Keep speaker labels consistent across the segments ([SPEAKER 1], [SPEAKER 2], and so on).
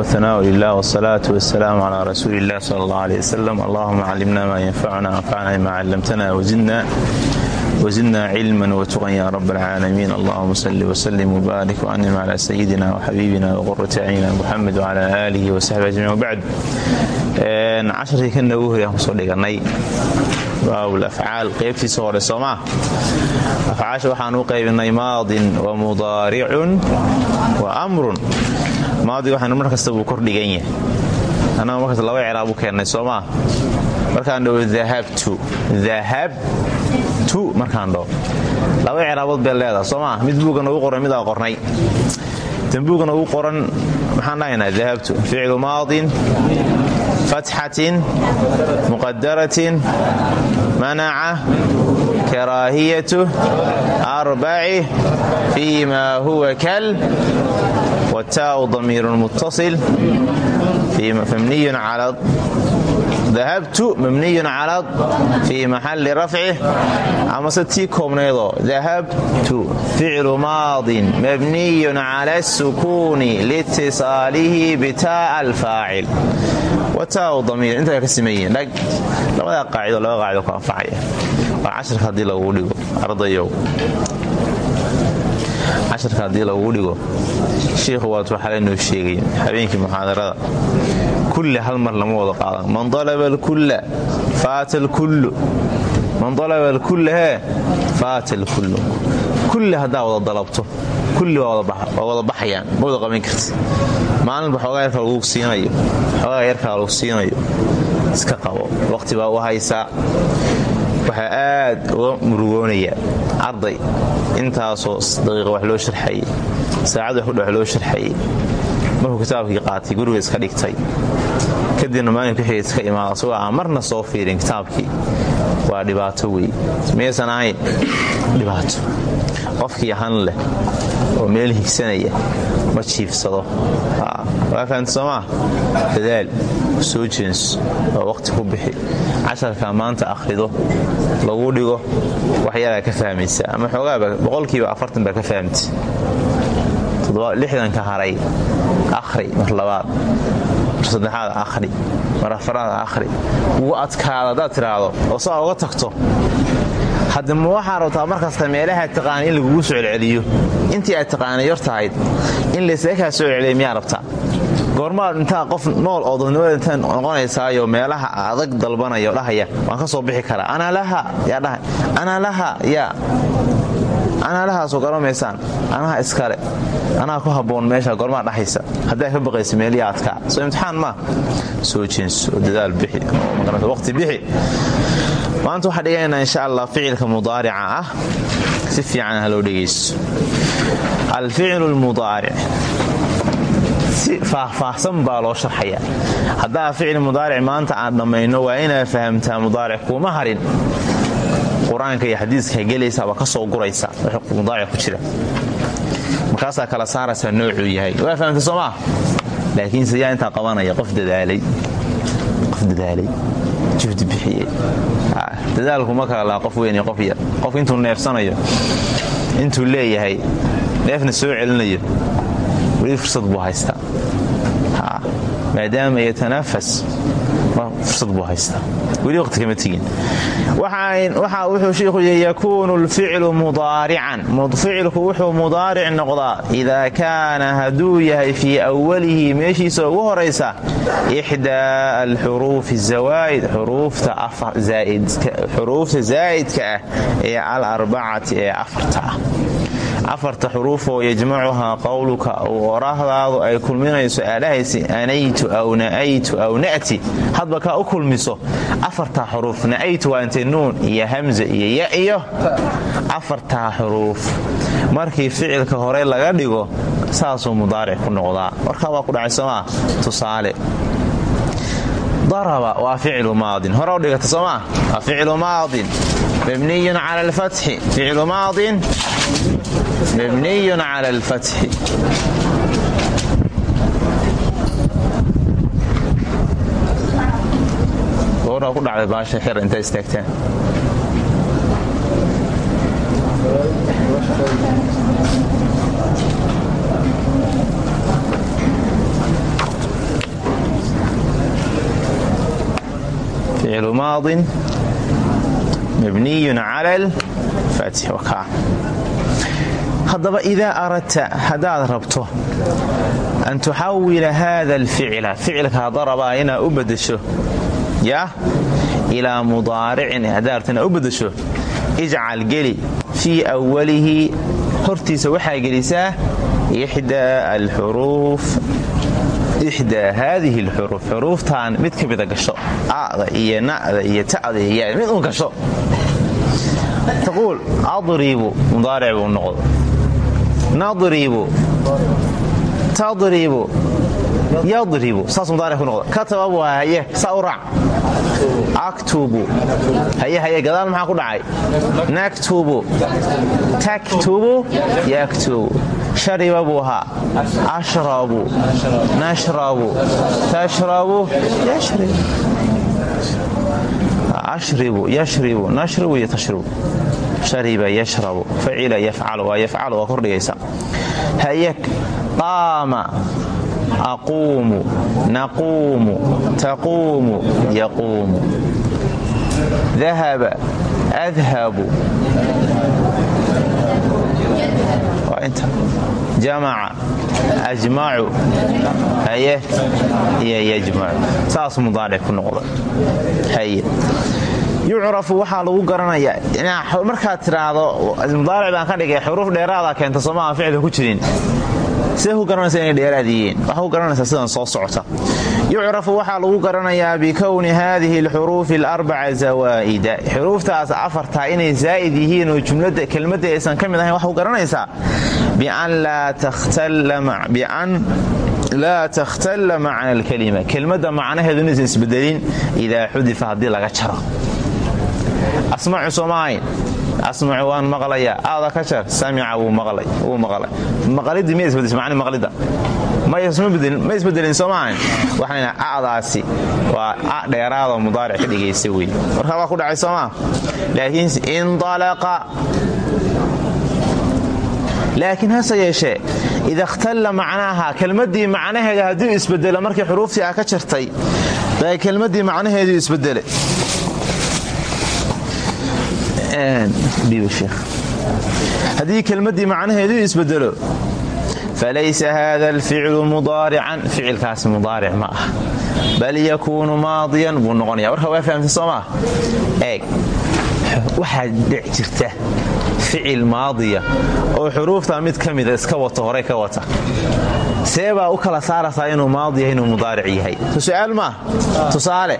[SPEAKER 1] wthanaa lilah wsalaatu wasalaamu calaa rasuuli illah sal allah aleh wasalam allahuma callimna maa yanfacuna anfacna bima callamtana wazidna cilman watuqan ya rab alcaalamiin allahuma salli wslim wbaarik wanim cla sayidina wxabiibina wqurati acyina muxamed wcala aalihi wasaxbi ajmaciin wbacd casharkii ka noogu hori aan ku soo dhiganay baabul afcaal qaybtiisa hore soomaa afcaasha waxaan u qaybinay maadin wa maadiga waxaan mar kasta buu kordhigan yahay. Annaga markasta laba ciraab u keennay soomaa markaan dhowo dahabtu dahabtu markaan dhow. Laba ciraabood bay leedaha soomaa mid buuga nagu qoran mid aan qornay. Tanbuuga nagu qoran maxaan dhahaynaa dahabtu ficlu maadin fatxatin muqadaratin manaca karaahiyatu arbaci fii huwa kal wataau damiirun muttasil mabniyun cala dahabtu mabniyun cala fii maxalli rafci amase tii koobnaydoo dahabtu ficlu maadin mabniyun cala asukuuni liitisaalihi bitaa alfaacil wataau damiir intaa ka sameeyiin dhag labadaa qaacido laba qaacido ku anfacaya waa casharka haddii lagu dhigo ardayow casharka haddii lagugu dhigo shiikhu waatu waxaa laynoo sheegay habeenkii muxaadarada. Kulle hal mar lama wada qaadan. Man dalaba alkulla faata alkullu. Man dalaba alkulla hee faata alkullu. Kulle haddaa wada dalabto kulli waa wada baxayaan ma wada qaban karti. Maalinba xoogaa yarkaa lagu siinayo xoogaa yarkaa lagu siinayo iska qabo. Waqti baa u waxaa aad uga murugoonaya arday intaasoo daqiiqa wax loo sharxayey saacad wax kudha wax loo sharxayey markuu kitaabkii qaatay guriga iska dhigtay. Kadibna maalinku xiga iska imaada asagoo aan marna soo fiirin kitaabkii. Waa dhibaato wey miyaysan ahayn? Dhibaato. Qofkii han leh oo meel higsanaya ma jiifsado fahamta soomaa dadaal soo jeenso oo waqti ku bixi. Casharka maanta akhrido lagu dhigo waxyaraa ka fahmaysa. Ama xoogaaba boqolkiiba afartan baa ka fahamta lixdan ka haray. Akhri mar labaad. Mar saddexaad akhri. Mar afaraad akhri. Ugu adkaada haddaad tidhaahdo. Oo saa uga tagto hadda ma waxaa rabtaa markasta meelaha taqaana in lagugu soo celceliyo? Intii aad taqaanay yor tahayd in laysaga kaa soo celceliya rabtaa? Goormaad intaa qof nool oo dadnimada intaa noqonaysaayo meelaha adag dalbanaya oo dhahaya waan ka soo bixi karaa. Anaa laha yaa dhahay. Anaa laha yaa. Anaa lahaasoo garamaysaan anaha iskale. Anaa ku habboon meesha goormaa dhahaysa. Haddaa ka baqaysa adkaa soo imtixaan maa soo jeenso dadaal bixi. Oo waqti bixi maanta waxaa dhiganaynaa insha allah ficilka mudaarica ah. Si fiican ha loo dhegaysto. Alficlu lmudaaric si faahfaahsan baa loo sharxaya haddaa ficil mudaaric maanta aan dhammayno waa inaad fahamtaa mudaaric kuuma harin. Qur'aanka iyo xadiiska gelaysa waa ka guraysa. Wx mudaaric ku jira. Markaasaa kala saaraysaa noocuu yahay. Waa fahamta soo maa laakiinse yaa intaa qabanaya. Qof dadaalay juhdi bixiyey. Dadaalku ma kala laha qof weyn iyo qof yar. Qof intuu neefsanayo intuu leeyahay neefna soo celinayo weli fursad buu haystaa. Maadaama yatanafas fursad buu haystaa wuxuu shiikhu yidhi yakuunu lficlu mudaarican. Ficilku wuxuu mudaaric noqdaa idaa kaana hadduu yahay fii awalihi meeshiisa ugu horaysa ixdaa alxuruufi zawaa'id xuruufta zaa'idka ah ee alarbacati ee afarta ah afarta xuruufoo yajmacuhaa qowluka uu orahdaadu ay kulminayso aadhahaysa anaytu aw na'aytu aw na'ti. Hadba kaa u kulmiso afartaa xuruuf na'aytu waa intay nuun iyo hamza iyo ya iyo. Afartaa xuruuf markii ficilka hore laga dhigo saasuu mudaaric ku noqdaa. Warkaa waa ku dhacay somaa tusaale. Daraba waa ficlu maadin. Hore u dhigata soomaa waa ficlu maadin. Mabniyun cala alfatxi ficlu maadin مبني على الفتح. ku dhacday baasha xir inta istaagtaan ficlu maadin mabniy cala اlfatح haddaba idaa aradta haddaad rabto an tuxawila haada alficla ficilkaa darabaa inaad u badasho yaa ilaa mudaaricin haddaad rabto inaad u badasho ijcal geli fii awalihi hortiisa waxaa gelisaa ixdaa alxuruuf ixdaa mid ka gasho ada iyo na'da iyo ta'da iyo mid un gasho taquul adribu mudaaric buu noqdo nadribu tadribu yadribu saas mudaaric ku noqda kataba buu haye saa u raac aktubu haye haye gadaal maxaa ku dhacay naktubu taktubu yaktubu shariba buu ahaa ashrabu nashrabu tashrabu yashrib ashribu yashribu nashribu iyo tashribu shariba yashrabu facila yafcalu waa yafcalu waa kordhigaysa hayek qaama aquumu naquumu taquumu yaquumu dahaba adhabu jamaca ajmacu haye iyo yajmacu saas mudaaric ku noqda. Haye. Yucrafu waxaa lagu garanayaa markaad tiraahdo mudaaric baan ka dhigay xuruuf dheeraada keenta soomaaha ficilka ku jirin. Sidee ku garanaysa inay dheeraad yihiin? Waxaa ku garanaysaa sidan soo socota yucrafu waxaa lagu garanayaa bikowni haadihi alxuruufi alarbaca zawaa'ida. Xuruuftaas afartaa inay zaa'id yihiin oo kelmadda aysan ka mid ahayn waxaa ku garanaysaa bian laa takhtalla macna alkalima. Kelmadda macnaheedu inaysan isbedelin idaa xudifa haddii laga jaro. Asmacu soomaahayn asmacu waan maqlayaa. Aada ka jar samica wuu maqlay maqalidii miya isbedeshay macni maqlidda ma isbedelin soomaahayn? Waxayna a'daasi waa a dheeraadoo mudaaric ka dhigaysa wey marka waa ku dhacay soomaa laakiin indalaqa. Laakiin hase yeeshee ida ikhtalla macnaaha kelmaddii macnaheeda hadduu isbedelo markii xuruuftii a ka jartay baa kelmaddii macnaheeduu isbedele haddii kelmaddii macnaheeduu isbedelo falaysa hada alficlu mudaarican ficilkaasi mudaaric ma ah bal yakuunu maadiyan buu noqonaya warka waa fahamta soo maa eeg waxaa dhic jirta ficil maadiya oo xuruufta mid ka mida iska wato horey ka wata see baa u kala saaraysaa inuu maadi yahay inuu mudaaric yahay su'aal maa tusaale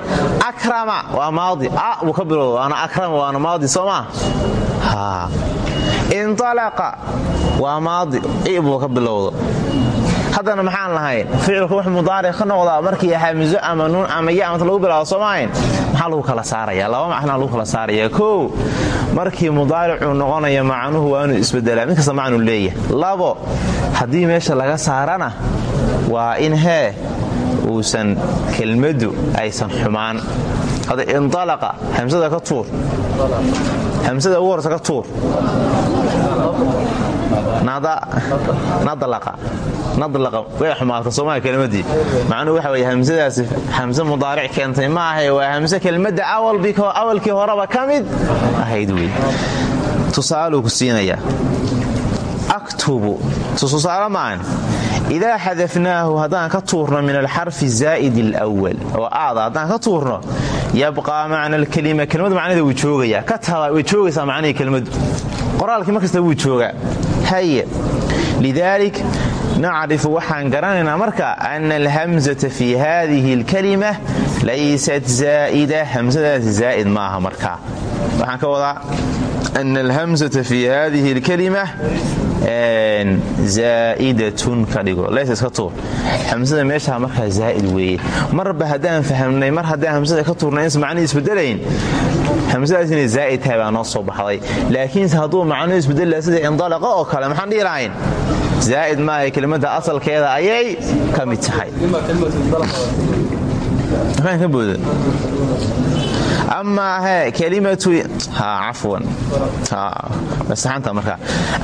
[SPEAKER 1] akrama waa maadi buu ka bilowda waana akrama waana maadi soo maa inalaqa waa maadi. I buu ka bilowda haddana maxaan lahayn ficilku wax mudaaric ka noqdaa markii hamizo ama nuun ama ya amata lagu bilaabo soomahayn maxaa lagu kala saaraya laba macnaa lagu kala saaraya kow markii mudaaricuu noqonaya macnuhu waa inuu isbedelaa. Mid kasta macnuu leeyahay. Labo haddii meesha laga saarana waa in hee uusan kelmaddu aysan xumaan hadda indalaqa. Hamsada ka tuur. Hamsada ugu horsa ka tuur. Nadlaqa way xumaata soomaa kelmadii macnuhu waxa weye hamsadaasi hamse mudaaric keentay ma ahay waa hamse kelmadda awalkii horeba ka mid ahayd wey tusaaluu ku siinayaa aktubu. Tusaale maan idaa xadafnaahu haddaan ka tuurno min alxarfi zaa'id alwal oo aada yabqaa macna alkelima kelmadu macnaheeda wuu joogayaa. Ka taba way joogaysaa macnihii kelmadu qoraalkii markasta wuu joogaa. Haye. Lidaalik nacrifu waxaan garanaynaa marka ana alhamzata fi hadihi alkalima laysat zaa'ida. Hamsadaasi zaa'id maaha markaa waxaan ka wadaa ana alhamzata fi hadihi alkalima zaa'idatun ka dhigo laysa iska tuur hamsada meeshaa markaa zaa'id weeye marba haddaan fahamnay mar haddaan hamsada ka tuurnay insa macnihi isbedelayn hamsadaas inay zaa'id tahay baa noo soo baxday laakiinse hadduu macnuhu isbedelaa sida indalaqa oo kale maxaan dhihi lahayn zaa'id maaha kelimada asalkeeda ayay ka mid tahay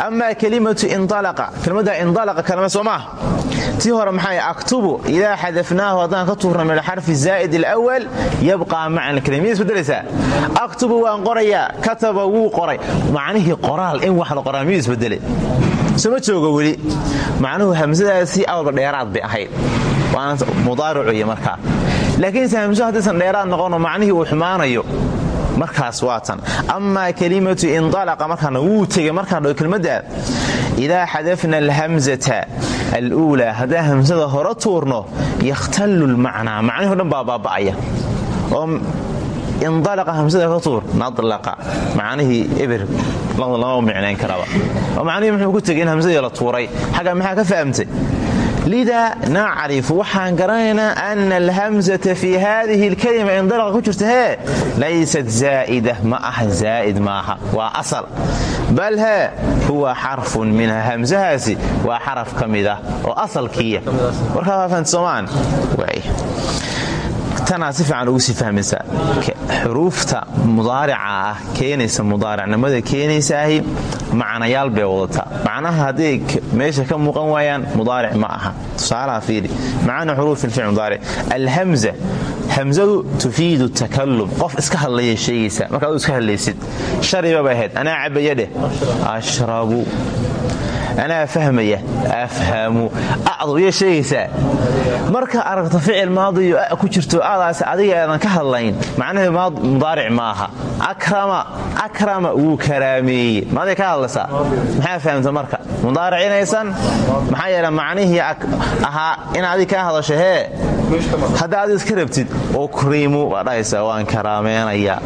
[SPEAKER 1] amaa kelimatu indalaqa kelmadda indalaqa kalma soo maah tii hore maxay aktubu idaa xadafnaahu haddaan ka tuurna min alxarfi zaa'id alawal yabqaa macna kelima miya isbedelaysaa aktubu waan qorayaa kataba wuu qoray macnihii qoraal in wax la qoraa miyuu isbedele soma joogo weli macnuhu hamsadaasi awalba dheeraad bay ahayd waana mudaaricuy markaa laakiinse hamso haddaysan dheeraad noqono macnihii uu xumaanayo markaas waa tan. Amaa kelimatu indalaqa markaana wuu tegey markaan dho kelmadda idaa xadafna alhamzata aluulaa haddaan hamsada hore tuurno yakhtallu lmacnaa macnihi dhan baa baaba'aya. Oo indalaqa hamsada ka tuur nadlaqa macnihii eber lama micnayn karaba. Oo macnihii muxuu ku tegay in la tuuray? Xagga maxaa ka fahamtay lidaa nacrifu waxaan garanaynaa ana alhamzata fii hadihi alkalima indalaqa ku jirta hee laysat zaa'ida ma aha zaa'id maaha waa asal bal hee huwa xarfun minha hamsahaasi waa xaraf ka mid ah oo asalkiiya warkaa waa fahamta soomaan tanaa si fiican ugu sii fahmaysaa. Xuruufta mudaarica ah keenaysa mudaaricnimada keenaysaahi macnayaal bay wadataa. Macnaha hadday meesha ka muuqan waayaan mudaaric ma aha. Tusaalaha fiiri. Macana xuruuf ilficl mudaaric. Alhamza hamzadu tufiidu takalum qof iska hadlaya sheegaysa marka adu iska hadlaysid shariba bay ahayd. Anaa cabaya dheh ashrabu anaa fahmaya afhamu acdu yay sheegaysaa marka aragto ficil maadiyo ku jirto adaas adiga aadan ka hadlayn macnaheedu mudaaric ma aha akrama wuu karaameeye maaday ka hadlaysaa maxaa fahamta marka? Mudaaric inaysan maxaa yeele macnihii ahaa in adig kaa hadasho hee? Hadda adi iska rabtid ukrimu waa dhahaysaa waan karaameenaya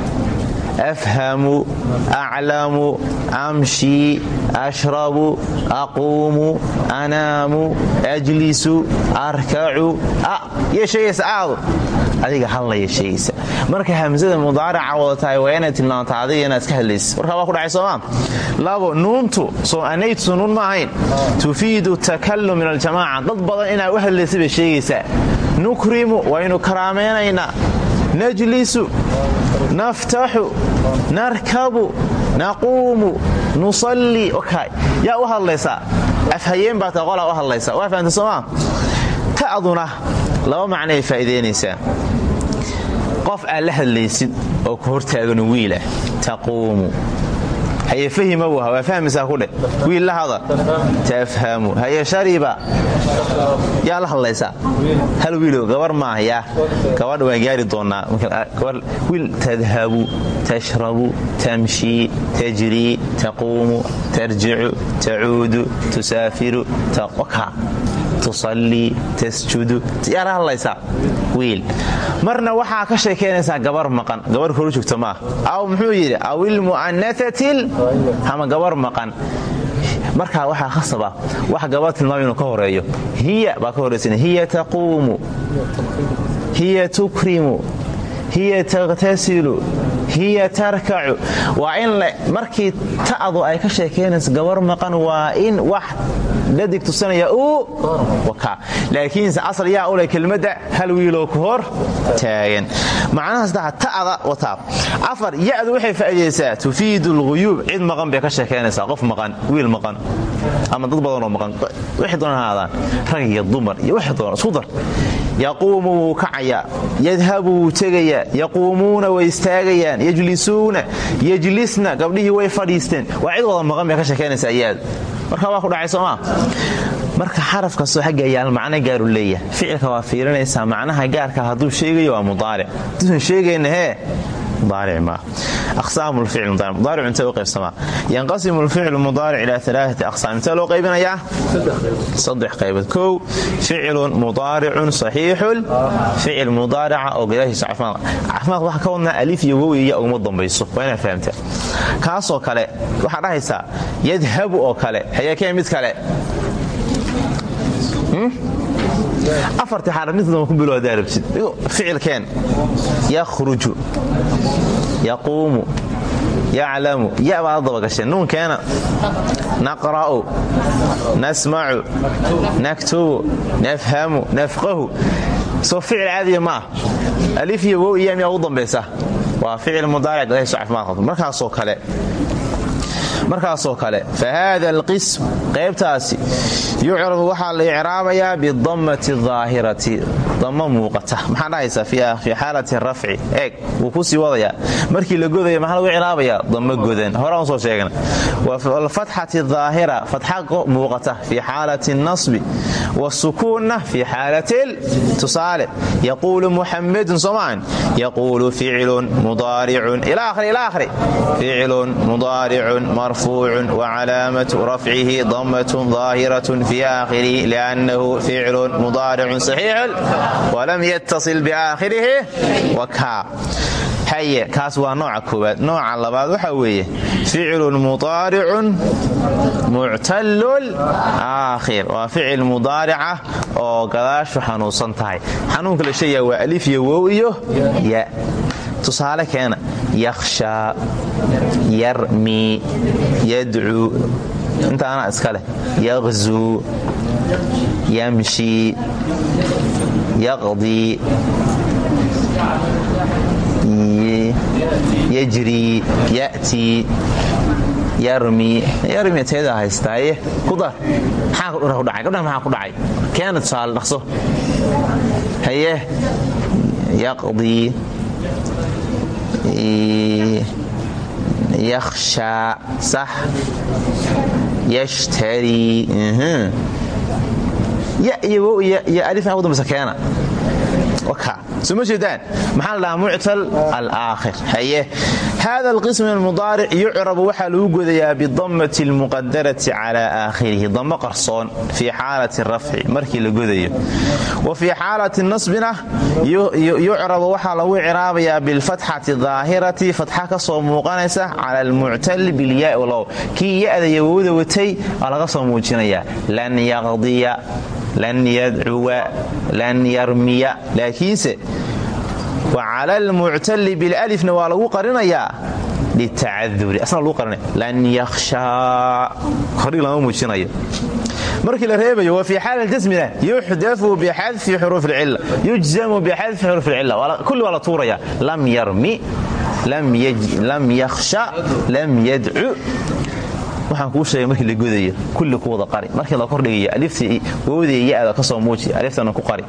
[SPEAKER 1] afhamu aclamu amshi ashrabu aquumu anaamu ajlisu arkacu yay sheegaysa aadu adiga sheegaysa marka hamsada mudaaraca wadatahay waa inay tilmaamta inaad iska hadlaysa warkaa waa ku dhacay soomaa labo nuuntu soo anaytu nuun ma ahayn tufiidu takalum min aljamaaca dad badan inaad u hadlaysa bay sheegaysaa nukrimu waynu karaameynaynaa najlisu naftaxu narkabu naquumu nusalli yaa u hadlaysaa afhayeen baa ta qolaa u hadlaysa waa fahamta soomaa ta'duna laba macnay faa'iidaynaysaa qof aad la hadlaysid oo ku hortaagano wiilah taquumu haye fahima wah waa fahmaysaa kudheh wiil la hada tafhamu haye shariba yaa la hadlaysaa hal wiilo gabar maaha yaa gabadha waan gaari doonnaa wiil tadhabu tashrabu tamshii tajrii taquumu tarjicu tacuudu tusaafiru tusallii tasjudu yaa la hadlaysaa wiil. Marna waxaa ka sheekaynaysaa gabar maqan. Gabar kor joogta maah aw muxuu yidhi aw ilmu'anatatil ama gabar maqan. Markaa waxaa khasaba wax gabar tilmaam inuu ka horeeyo. Hiya baa ka horaysan hiya taquumu. Hiya tukrimu. Hiya takhtasilu hiya tarkacu. Waa in markii ta'du ay ka sheekaynayso gabar maqan waa in wax dhadig tusanaya uu wakaa laakiinse asal yaa u leh kelmadda hal wiiloo ku hor taagan. Macnaha saddexa ta'da wataa afar ya'du waxay faa'iidaysaa tufiidu alghuyuub cid maqan bay ka sheekaynaysaa qof maqan wiil maqan ama dad badanoo maqan. Waxay haadaan rag iyo dumar iyo waxay doonaan isku dar. Yaquumu yadhabu wuu tegayaa way istaagayaan yajlisuuna yajlisna gabdhihii way fadhiisteen. Waa cid wada ka sheekaynaysaa yaadu marka waa ku dhacay marka xaraf kastoo xagga yaal macno gaaru leeyahay. Ficilka waa fiirinaysaa macnaha gaarka hadduu sheegayo waa mudaaric. Hadduusan sheegayna hee mudaaric maa aqsaamu lficl mudaaric mudaaric intee u qaybsamaa yanqasimu lficlu mudaaric ilaa alaaati aqsaam intee loo qaybinayaa saddex qaybood kow ficilun mudaaricun saxiixun ficil mudaarica oo gadaashiisa caafimaad caafimaad waxaa ka wadnaa alif iyo wow iyo ya uguma dambayso waa inaad fahamtaa kaasoo kale waxaa dhahaysaa yadhabu oo kale hayakee mid kale afartii midkadama ku bilo hadaa rabsid ficilkeen yakhruju yaquumu yaclamu ya baad dabagasheen nuunkeena naqra'u nasmacu naktubu nafhamu nafqahu. Soo ficil caadiya ma ah alif iyo wow iyo miyaa ugu dambaysa waa ficil mudaaric gadayso caafimaad qabto. Markaasoo kale markaasoo kale fa haada alqism qaybtaasi yucrabu waxaa la icraabayaa bidammati daahirati dammo muuqata maxaa dhahaysaa fii xaalati rafci eeg wuu ku sii wadayaa markii la godaya maxaa lagu icraabayaa dammo godan horaan u soo sheegna waalfatxati daahira fatxa muuqata fii xaalati nasbi wasukuunna fii xaalati tusaale yaquulu muxamedun soomaan yaquulu ficilun mudaaricun ila ahri ila ahri ficilun mudaaricun marfuucun wacalaamatu rafcihi dammatun daahiratun fii aakhirihi liannahu ficilun mudaaricun saxiixun walam yattasil biaakhirihi wakaa haye kaas waa nooca koowaad nooca labaad waxaa weeye ficilun mudaaricun muctallul aakhir waa ficil mudaarica oo gadaashu xanuunsan tahay xanuunka la sheegaa waa alif iyo wow iyo ya tusaale keena yakhshaa yarmi yadcuu intaana iska leh. Yaqzuu yamshi yaqdii yajri yatii yarmi yarmi teeda haystaaye. Ku dar maxaa ku dhacay? Gabdhaha maxaa ku dhacay? Keena tusaale dhaqso. Haye yaqdii yakhshaa sax yashtarii ya iyo wow iyo alif maxaa ku dambeysa keena? Soma jeedaan. Maxaa la dhahaa muctal alaakhir haye hada alqism almudaaric yucrabu waxaa lagu godayaa bidammati almuqadarati cala aakhirihi dammo qarsoon fii xaalati rafci markii la godayo wa fii xaalati nasbina yucrabu waxaa lagu ciraabayaa bilfatxati daahirati fatxa ka soo muuqanaysa cala almuctali bilyaa low kii ya-da yawowda watay aa laga soo muujinayaa lan yaqdiya lan yadcuwa lan yarmiya laakiinse wa cala almuctali bilalifna waa lagu qarinayaa markii la reebayo wa fii xaali jasmina yuxdafu bixadfi xuruuf ilcilla yujzamu bixadfi xuruuf ilcilla kulli waa la tuuraya. Lam yarmi lam yakhsha lam yadcu waxaan kuu sheegay markii la godayo kulli ku qari markii la kordhigayo aliftii wowdii ya-da ka soo muuji aliftana ku qari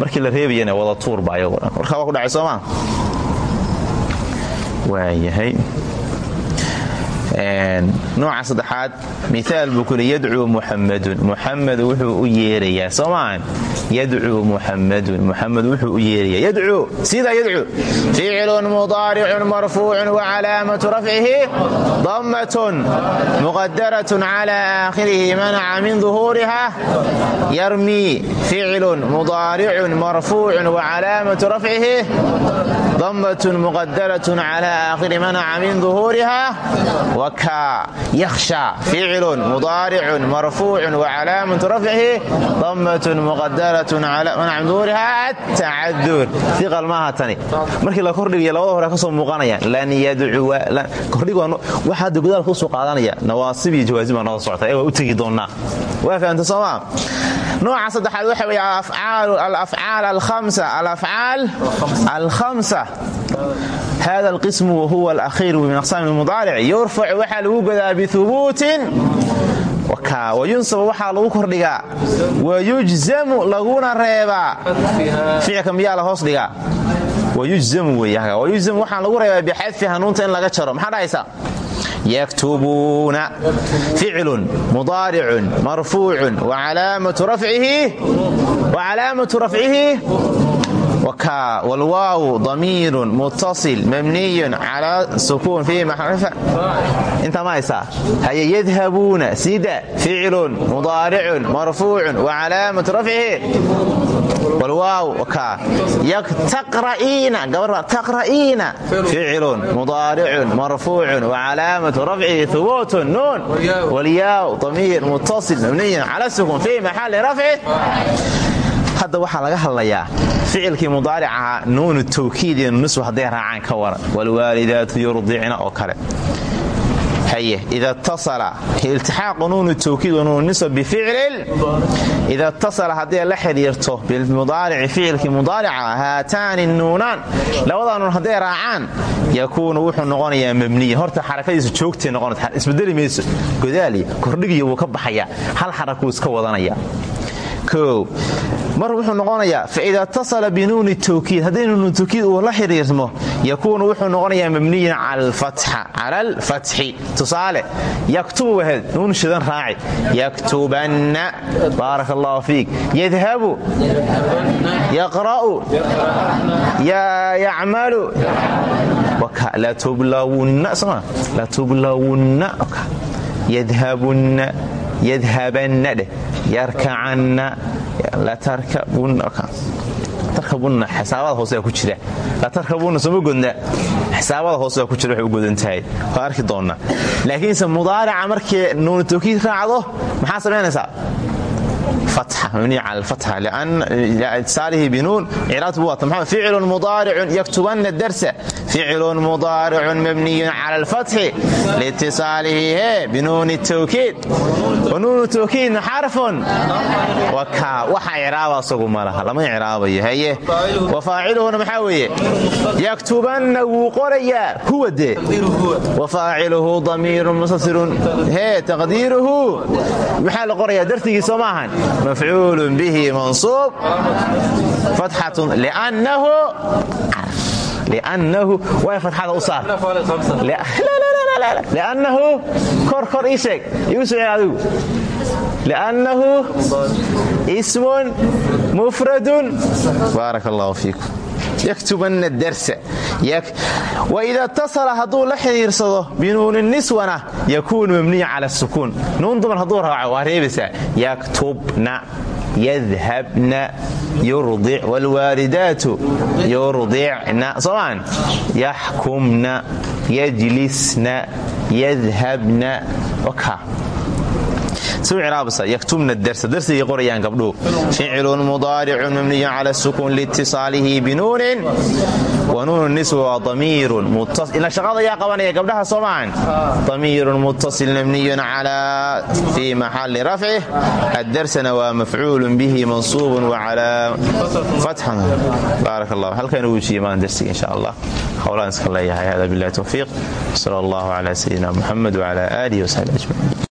[SPEAKER 1] markii la reebayana wada tuurba ayagoo dhan warkaa waa ku dhacay soomaa waayahay nooca saddexaad miaal buu kuli yadcuu muxamadun muxamed wuxuu u yeerayaa soo maahan yadcuu muxamadun wuxuu u yeerayaa yadcuu sidaa yadcuu. Ficilun mudaaricun marfuucun wacalaamatu rafcihi dammatun muqadaratun cala aakhirihi manaca min duhuuriha. Yarmii ficilun mudaaricun marfuucun wacalaamatu rafcihi dammatun muqadaratun cala aakhiri manaca min duhuuriha yakhsha ficilun mudaaricun marfuucun wacalaamatu rafcihi dammatun muqadaratun duhuuriha atacadur iqal maaha tani markii la kordhigayo labada hore ka soo muuqanaya lan yadcuwa waxaa hadda godaal ku soo qaadanaya nawaasib iyo jawaazib baa noo socota ee waa u tegi doonnaa waa fahamta soomaa nooca saddexaad waxa weeye alafcaal alhamsa alafcaal alkhamsa. Hada alqismu wahuwa alakhiiru min aqsaami lmudaaric yurfacu waxaa lagu godaa bihubuutin wayunsabu waxaa lagu kordhigaa wayujzamu laguna reebaa ficilka miyaa la hoos dhigaa? Wayujzamu weyayujzamu waxaa lagu reebaa bixadfi hanuunta in laga jaro. Maxaa dhahaysa yaktubuuna ficilun mudaaricun marfuucun wacalaamatu rafcihi wlwaaw damiir muttasil mabniy cala sukuun fi inta ma haysaa haye yadhabuuna sida ficilun mudaaricun marfuucun wacalaamatu rafcihi taqra'iina ficilun mudaaricun marfuucun wacalaamatu rafcihi hubuutun nuun. Walyaaw damiir muttasil mabniy cala sukuun fi maxali rafci hadda waxaa laga hadlayaa ficilkii mudaaricaha nuunu tawkiid iyo nuswa hadday raacaan ka waran. Waalwaalidaatu yurdicna oo kale tasala hadday la xidhiirto bilmudaarici ficilkii mudaarica haataani nuunaan. Labadaa nuun hadday raacaan yakuunu wuxuu noqonayaa mabniyan horta xarakadiisu joogtay noqonaysa isbedeli mayso. Godaaliya kordhigiyo wuu ka baxayaa. Hal xarakuu iska wadanaya mar wuxuu noqonayaa faida tasala binuuni tawkiid haddii nuunu tawkiid uu la xidhiirmo yakuunu wuxuu noqonayaa mabniyan cala alfatxi. Tusaale yaktubu wahed nuun shidan raaci. Yaktubanna baaraka allahu fiik. Yadhabu yaqra'u yacmalu latublawunna yadhabunna yadhabanna dheh yarkacanna xisaabada hoose ku jira. Latarkabunna sooma godna xisaabada hoose ku jira waxay u godan tahay waa arki doonnaa laakiinse mudaarica markii nuunu tawkiid raacdo maxaa samaynaysaa ficlu mudaaricun yaktubana darsa ficilun mudaaricun mabniyun cala alfatxi liitisaalihi hee binuuni tawkiid nuunu tawkiidna xarfun waxa ciraaba asagu malaha lama ciraabayo haye wa faaciluhuna maxaa weeye yaktubanna wuu qorayaa huwa dee wa faaciluhu damiirun mustasirun hee taqdiiruhu maxaa la qorayaa darsigii soo maahan mafcuul bihi mansuub fatxatun liannahu liannahu way fatxada u saar liannahu kor kor ii sheeg igu soo cel adigu liannahu ismun mufradun baaraka allahu fiikum yaktubanna darsa waida tasala hadduu la xidhiirsado binuuni niswana yakuunu mabniya cala sukuun nuun dumar hadduu raaco waa reebaysaa yaktubna yadhabna yurdic waalwaalidaatu yurdicna soomaan yaxkumna yajlisna yadhabna yaktubna darsa darsigay qorayaan gabdhuhu ficilun mudaaricun mabniyun cala sukuun liitisaalihi binuunin wa nuunu niswa damiirun ila shaqada yaa qabanaya gabdhaha soo maahan damiirun muttasil mabniyun calaa fii maxalli rafcih addarsana waa mafcuulun bihi mansuubun wacalaa fatxan baarak allah halkan ugu jiiya maan darsiga insha allah howlaan iska leeyahay hada billahi towfiiq sala allahu cala sayidina muxamed wcala aalihi wasaxbi ajmaciin